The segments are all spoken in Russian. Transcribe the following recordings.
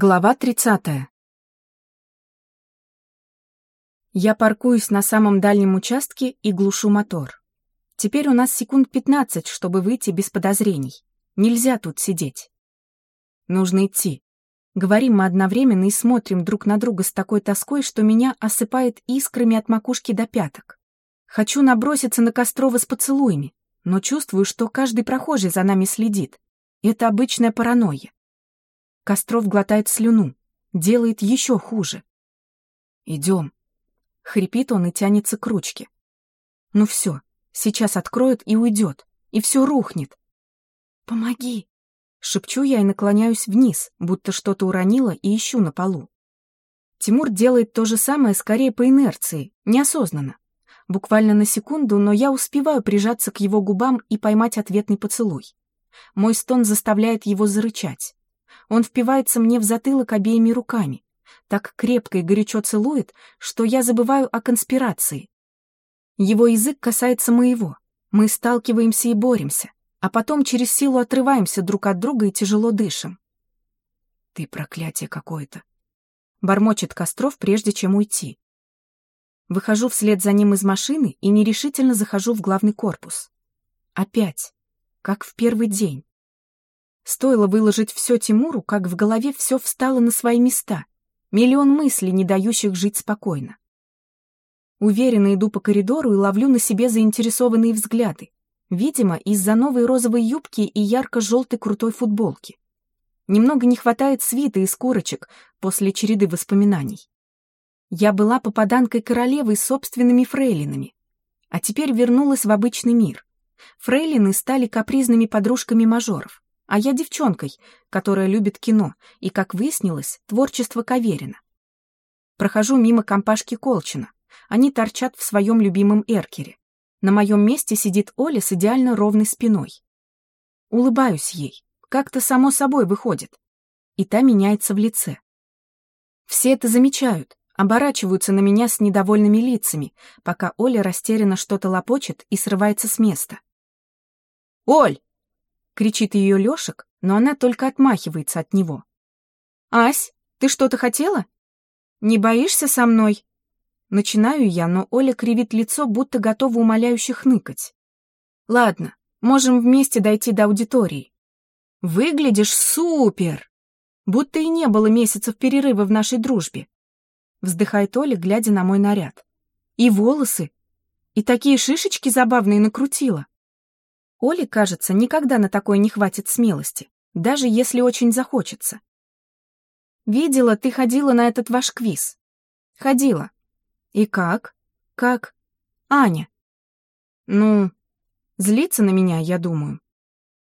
Глава 30. Я паркуюсь на самом дальнем участке и глушу мотор. Теперь у нас секунд 15, чтобы выйти без подозрений. Нельзя тут сидеть. Нужно идти. Говорим мы одновременно и смотрим друг на друга с такой тоской, что меня осыпает искрами от макушки до пяток. Хочу наброситься на Кострова с поцелуями, но чувствую, что каждый прохожий за нами следит. Это обычная паранойя. Костров глотает слюну, делает еще хуже. «Идем». Хрипит он и тянется к ручке. «Ну все, сейчас откроет и уйдет, и все рухнет». «Помоги!» Шепчу я и наклоняюсь вниз, будто что-то уронила и ищу на полу. Тимур делает то же самое скорее по инерции, неосознанно. Буквально на секунду, но я успеваю прижаться к его губам и поймать ответный поцелуй. Мой стон заставляет его зарычать. Он впивается мне в затылок обеими руками, так крепко и горячо целует, что я забываю о конспирации. Его язык касается моего. Мы сталкиваемся и боремся, а потом через силу отрываемся друг от друга и тяжело дышим. «Ты проклятие какое-то!» — бормочет Костров, прежде чем уйти. Выхожу вслед за ним из машины и нерешительно захожу в главный корпус. Опять, как в первый день. Стоило выложить все Тимуру, как в голове все встало на свои места. Миллион мыслей, не дающих жить спокойно. Уверенно иду по коридору и ловлю на себе заинтересованные взгляды. Видимо, из-за новой розовой юбки и ярко-желтой крутой футболки. Немного не хватает свита из курочек после череды воспоминаний. Я была попаданкой королевы с собственными фрейлинами, а теперь вернулась в обычный мир. Фрейлины стали капризными подружками мажоров а я девчонкой, которая любит кино и, как выяснилось, творчество Каверина. Прохожу мимо компашки Колчина. Они торчат в своем любимом эркере. На моем месте сидит Оля с идеально ровной спиной. Улыбаюсь ей. Как-то само собой выходит. И та меняется в лице. Все это замечают, оборачиваются на меня с недовольными лицами, пока Оля растерянно что-то лопочет и срывается с места. «Оль, кричит ее Лешек, но она только отмахивается от него. «Ась, ты что-то хотела? Не боишься со мной?» Начинаю я, но Оля кривит лицо, будто готова умоляюще хныкать. «Ладно, можем вместе дойти до аудитории. Выглядишь супер! Будто и не было месяцев перерыва в нашей дружбе!» Вздыхает Оля, глядя на мой наряд. «И волосы! И такие шишечки забавные накрутила!» Оле, кажется, никогда на такое не хватит смелости, даже если очень захочется. «Видела, ты ходила на этот ваш квиз». «Ходила». «И как?» «Как?» «Аня». «Ну, злится на меня, я думаю».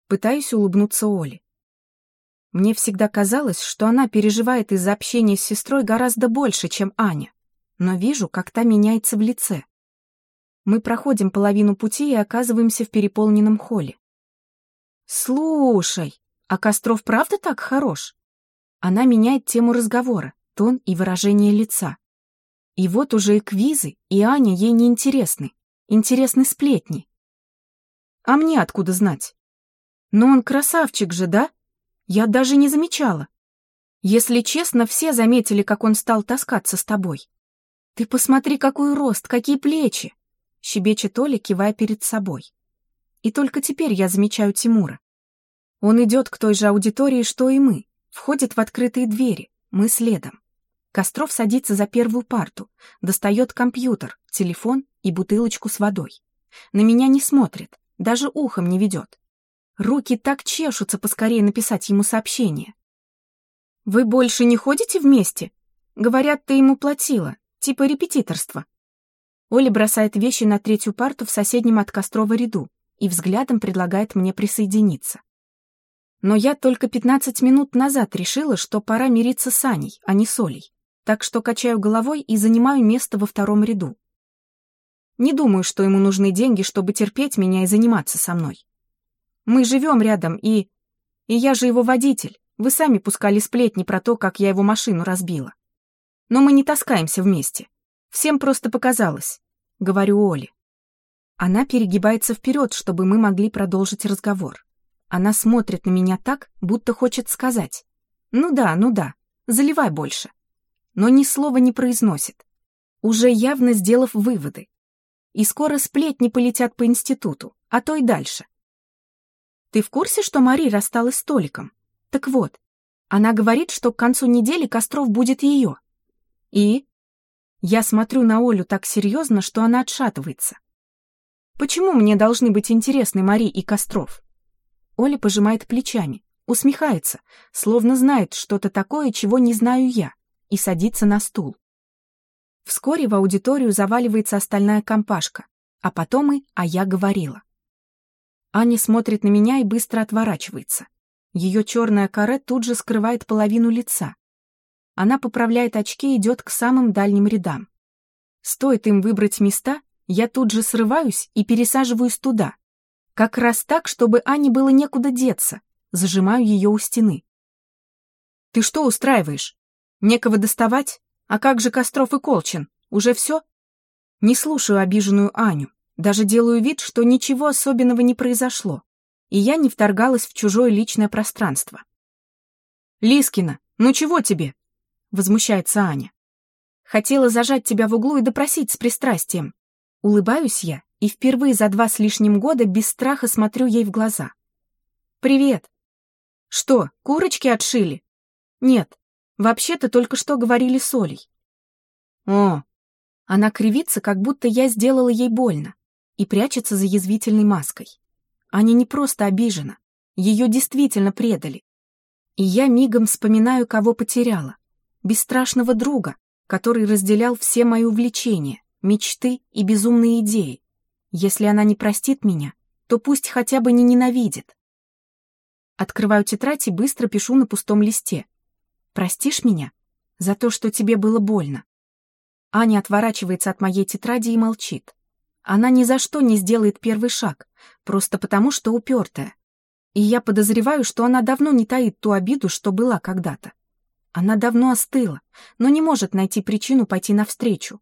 Пытаюсь улыбнуться Оле. Мне всегда казалось, что она переживает из-за общения с сестрой гораздо больше, чем Аня, но вижу, как та меняется в лице. Мы проходим половину пути и оказываемся в переполненном холле. «Слушай, а Костров правда так хорош?» Она меняет тему разговора, тон и выражение лица. И вот уже и квизы, и Аня ей не интересны. Интересны сплетни. А мне откуда знать? Но он красавчик же, да? Я даже не замечала. Если честно, все заметили, как он стал таскаться с тобой. Ты посмотри, какой рост, какие плечи. — щебечет Оля, кивая перед собой. И только теперь я замечаю Тимура. Он идет к той же аудитории, что и мы, входит в открытые двери, мы следом. Костров садится за первую парту, достает компьютер, телефон и бутылочку с водой. На меня не смотрит, даже ухом не ведет. Руки так чешутся поскорее написать ему сообщение. «Вы больше не ходите вместе?» Говорят, ты ему платила, типа репетиторства. Оля бросает вещи на третью парту в соседнем от Кострова ряду и взглядом предлагает мне присоединиться. Но я только 15 минут назад решила, что пора мириться с Аней, а не с Олей, так что качаю головой и занимаю место во втором ряду. Не думаю, что ему нужны деньги, чтобы терпеть меня и заниматься со мной. Мы живем рядом, и... И я же его водитель. Вы сами пускали сплетни про то, как я его машину разбила. Но мы не таскаемся вместе. Всем просто показалось, говорю Оле. Она перегибается вперед, чтобы мы могли продолжить разговор. Она смотрит на меня так, будто хочет сказать. Ну да, ну да, заливай больше. Но ни слова не произносит, уже явно сделав выводы. И скоро сплетни полетят по институту, а то и дальше. Ты в курсе, что Мари рассталась с Толиком? Так вот, она говорит, что к концу недели Костров будет ее. И? Я смотрю на Олю так серьезно, что она отшатывается. Почему мне должны быть интересны Мари и Костров? Оля пожимает плечами, усмехается, словно знает что-то такое, чего не знаю я, и садится на стул. Вскоре в аудиторию заваливается остальная компашка, а потом и «а я говорила». Аня смотрит на меня и быстро отворачивается. Ее черная каре тут же скрывает половину лица. Она поправляет очки и идет к самым дальним рядам. Стоит им выбрать места, я тут же срываюсь и пересаживаюсь туда. Как раз так, чтобы Ане было некуда деться. Зажимаю ее у стены. «Ты что устраиваешь? Некого доставать? А как же Костров и Колчин? Уже все?» Не слушаю обиженную Аню. Даже делаю вид, что ничего особенного не произошло. И я не вторгалась в чужое личное пространство. «Лискина, ну чего тебе?» — возмущается Аня. «Хотела зажать тебя в углу и допросить с пристрастием. Улыбаюсь я и впервые за два с лишним года без страха смотрю ей в глаза. «Привет!» «Что, курочки отшили?» «Нет, вообще-то только что говорили с Олей». «О!» Она кривится, как будто я сделала ей больно, и прячется за язвительной маской. Аня не просто обижена, ее действительно предали. И я мигом вспоминаю, кого потеряла. Бесстрашного друга, который разделял все мои увлечения, мечты и безумные идеи. Если она не простит меня, то пусть хотя бы не ненавидит. Открываю тетрадь и быстро пишу на пустом листе. «Простишь меня? За то, что тебе было больно». Аня отворачивается от моей тетради и молчит. Она ни за что не сделает первый шаг, просто потому, что упертая. И я подозреваю, что она давно не таит ту обиду, что была когда-то. Она давно остыла, но не может найти причину пойти навстречу.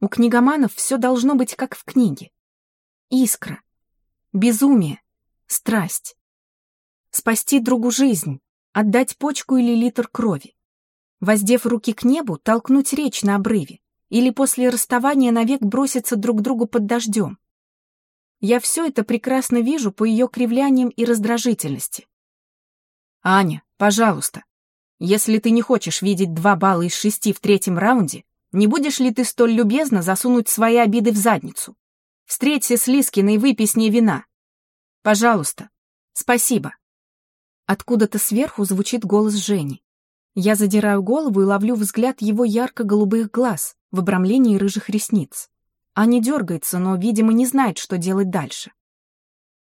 У книгоманов все должно быть как в книге. Искра, безумие, страсть. Спасти другу жизнь, отдать почку или литр крови. Воздев руки к небу, толкнуть речь на обрыве или после расставания навек броситься друг другу под дождем. Я все это прекрасно вижу по ее кривляниям и раздражительности. «Аня, пожалуйста, если ты не хочешь видеть два балла из шести в третьем раунде, не будешь ли ты столь любезно засунуть свои обиды в задницу? Встреться с Лискиной и выпей с ней вина. Пожалуйста. Спасибо. Откуда-то сверху звучит голос Жени. Я задираю голову и ловлю взгляд его ярко-голубых глаз в обрамлении рыжих ресниц. Аня дергается, но, видимо, не знает, что делать дальше.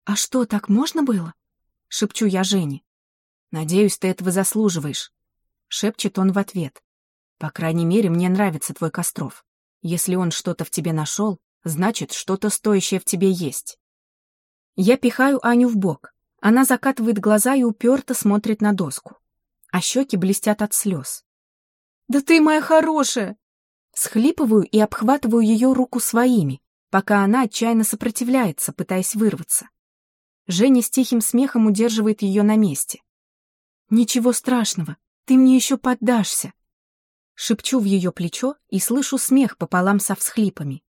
«А что, так можно было?» — шепчу я Жене. «Надеюсь, ты этого заслуживаешь», — шепчет он в ответ. По крайней мере, мне нравится твой Костров. Если он что-то в тебе нашел, значит, что-то стоящее в тебе есть. Я пихаю Аню в бок. Она закатывает глаза и уперто смотрит на доску. А щеки блестят от слез. «Да ты моя хорошая!» Схлипываю и обхватываю ее руку своими, пока она отчаянно сопротивляется, пытаясь вырваться. Женя с тихим смехом удерживает ее на месте. «Ничего страшного, ты мне еще поддашься», Шепчу в ее плечо и слышу смех пополам со всхлипами.